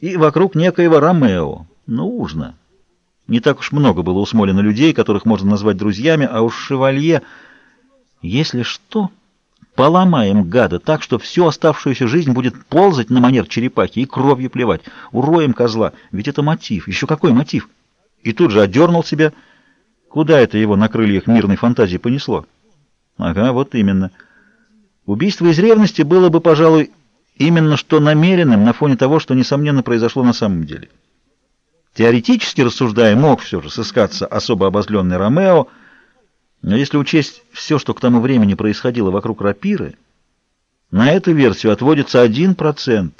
и вокруг некоего Ромео. Нужно. Не так уж много было у Смолина людей, которых можно назвать друзьями, а уж шевалье... Если что, поломаем гада так, что всю оставшуюся жизнь будет ползать на манер черепахи и кровью плевать. Уроем козла. Ведь это мотив. Еще какой мотив? И тут же отдернул себя. Куда это его на крыльях мирной фантазии понесло? Ага, вот именно. Убийство из ревности было бы, пожалуй, именно что намеренным на фоне того, что, несомненно, произошло на самом деле. Теоретически рассуждая, мог все же сыскаться особо обозленный Ромео, но если учесть все, что к тому времени происходило вокруг рапиры, на эту версию отводится 1%,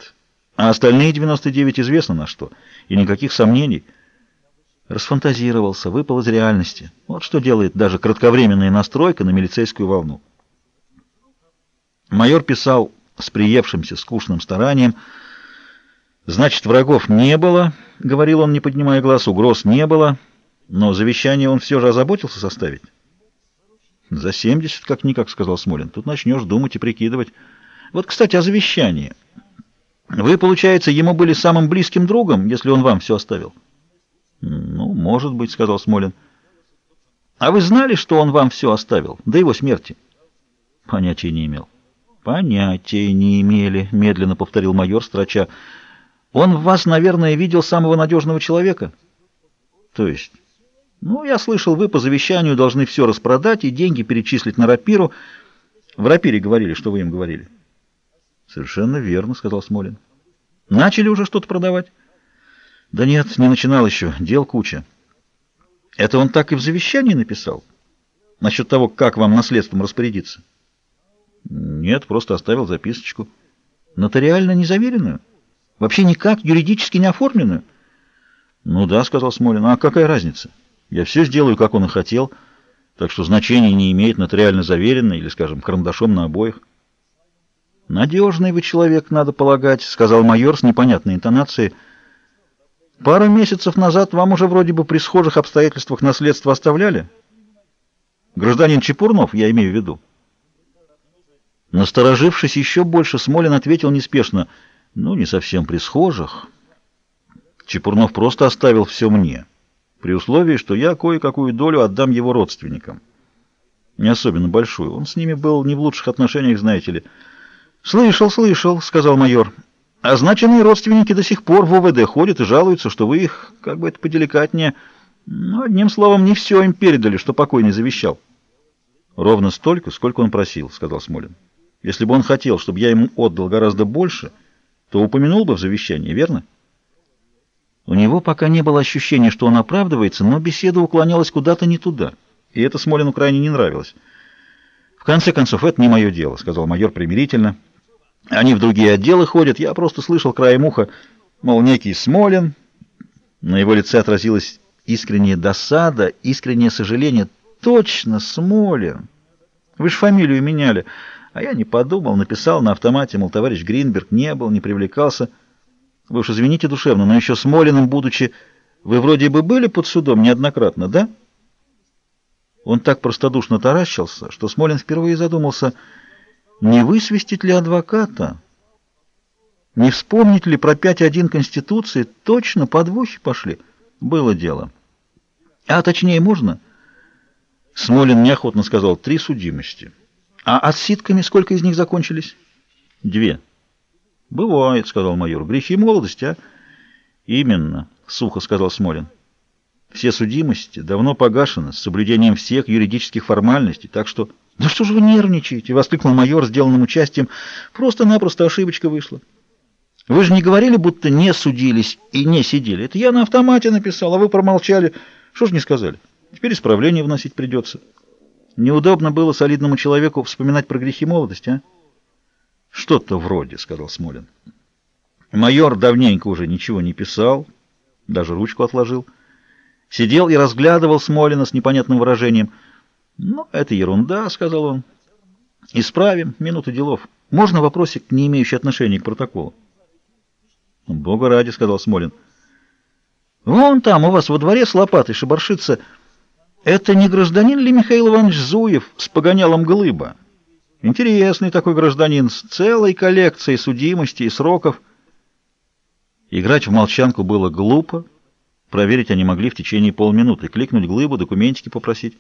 а остальные 99 известно на что, и никаких сомнений. Расфантазировался, выпал из реальности. Вот что делает даже кратковременная настройка на милицейскую волну. Майор писал с приевшимся скучным старанием, «Значит, врагов не было», — говорил он, не поднимая глаз, — «угроз не было, но завещание он все же озаботился составить». «За семьдесят, как-никак», — сказал Смолин. «Тут начнешь думать и прикидывать. Вот, кстати, о завещании. Вы, получается, ему были самым близким другом, если он вам все оставил?» «Ну, может быть», — сказал Смолин. «А вы знали, что он вам все оставил до его смерти?» «Понятия не имел». «Понятия не имели», — медленно повторил майор, строча. Он в вас, наверное, видел самого надежного человека? То есть? Ну, я слышал, вы по завещанию должны все распродать и деньги перечислить на рапиру. В рапире говорили, что вы им говорили. Совершенно верно, сказал Смолин. Начали уже что-то продавать? Да нет, не начинал еще. Дел куча. Это он так и в завещании написал? Насчет того, как вам наследством распорядиться? Нет, просто оставил записочку. Нотариально незаверенную? Вообще никак юридически не оформленную? Ну да, сказал Смолин. А какая разница? Я все сделаю, как он и хотел, так что значения не имеет нотариально заверенно или, скажем, карандашом на обоих. Надежный вы человек, надо полагать, сказал майор с непонятной интонацией. Пару месяцев назад вам уже вроде бы при схожих обстоятельствах наследство оставляли? Гражданин Чепурнов, я имею в виду. Насторожившись еще больше, Смолин ответил неспешно — ну, не совсем при схожих. Чепурнов просто оставил все мне, при условии, что я кое-какую долю отдам его родственникам. Не особенно большую. Он с ними был не в лучших отношениях, знаете ли. «Слышал, слышал», — сказал майор. «Означенные родственники до сих пор в УВД ходят и жалуются, что вы их, как бы это поделикатнее, ну, одним словом, не все им передали, что покойный завещал». «Ровно столько, сколько он просил», — сказал Смолин. «Если бы он хотел, чтобы я ему отдал гораздо больше...» то упомянул бы в завещании, верно? У него пока не было ощущения, что он оправдывается, но беседа уклонялась куда-то не туда, и это Смолину крайне не нравилось. «В конце концов, это не мое дело», — сказал майор примирительно. «Они в другие отделы ходят, я просто слышал краем уха, мол, некий Смолин». На его лице отразилась искренняя досада, искреннее сожаление. «Точно, Смолин! Вы же фамилию меняли». А я не подумал, написал на автомате, мол, товарищ Гринберг не был, не привлекался. Вы уж извините душевно, но еще Смолиным будучи, вы вроде бы были под судом неоднократно, да? Он так простодушно таращился, что Смолин впервые задумался, не высвистить ли адвоката, не вспомнить ли про 5.1 Конституции, точно подвохи пошли. Было дело. А точнее можно? Смолин неохотно сказал, три судимости. А отсидками сколько из них закончились? Две. Бывает, сказал майор. Грехи молодости, а? Именно, сухо сказал Смолин. Все судимости давно погашены с соблюдением всех юридических формальностей, так что... «Да что же вы нервничаете?» — воскликнул майор, сделанным участием. «Просто-напросто ошибочка вышла. Вы же не говорили, будто не судились и не сидели. Это я на автомате написал, а вы промолчали. Что же не сказали? Теперь исправление вносить придется». Неудобно было солидному человеку вспоминать про грехи молодости, а? Что-то вроде, сказал Смолин. Майор давненько уже ничего не писал, даже ручку отложил. Сидел и разглядывал Смолина с непонятным выражением. «Ну, это ерунда», — сказал он. «Исправим. Минута делов. Можно вопросик, не имеющий отношения к протоколу?» «Бога ради», — сказал Смолин. «Вон там у вас во дворе с лопатой шебаршится...» Это не гражданин ли Михаил Иванович Зуев с погонялом Глыба? Интересный такой гражданин с целой коллекцией судимостей и сроков. Играть в молчанку было глупо, проверить они могли в течение полминуты, кликнуть глыбу, документики попросить.